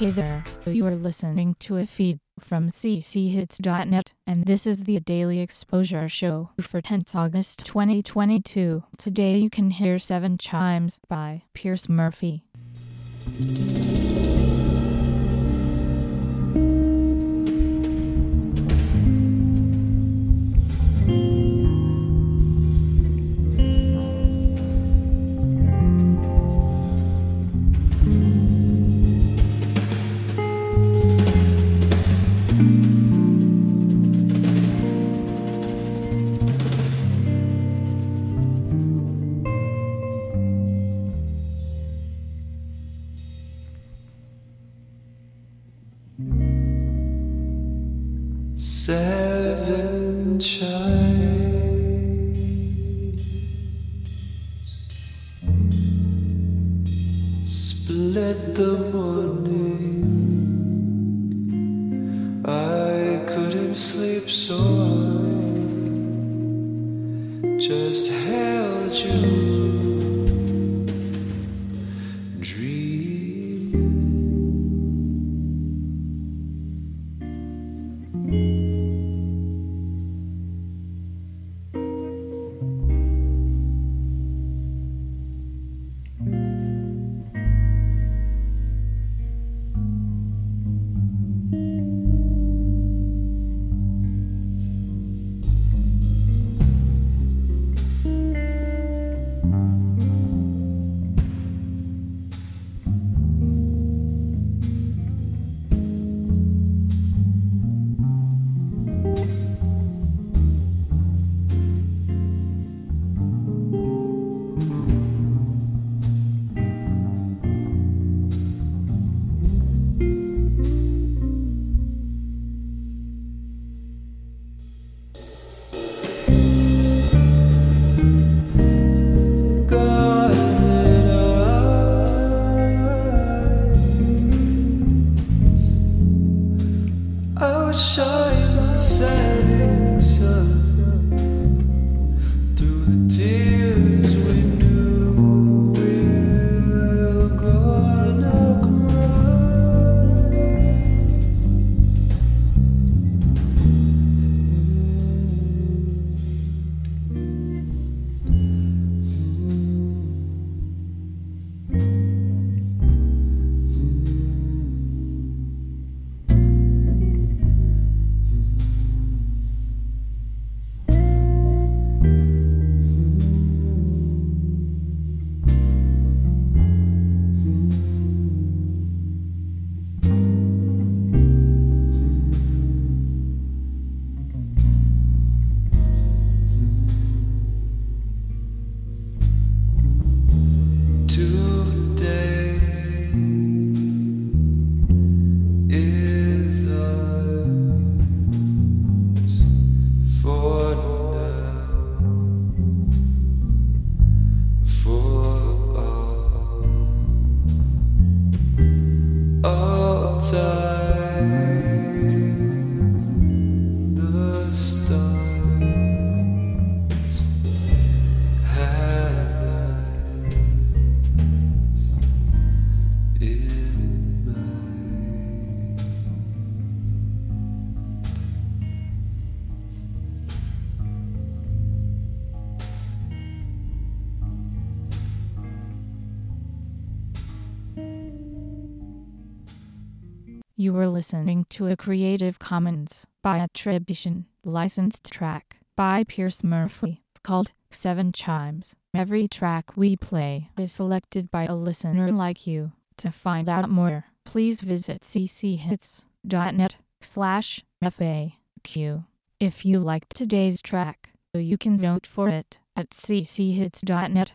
Hey there, you are listening to a feed from cchits.net, and this is the Daily Exposure Show for 10th August 2022. Today you can hear Seven Chimes by Pierce Murphy. Seven chimes split the morning. I couldn't sleep, so I just held you. Outshine the time. You were listening to a Creative Commons by attribution licensed track by Pierce Murphy called Seven Chimes. Every track we play is selected by a listener like you. To find out more, please visit cchits.net slash FAQ. If you liked today's track, you can vote for it at cchits.net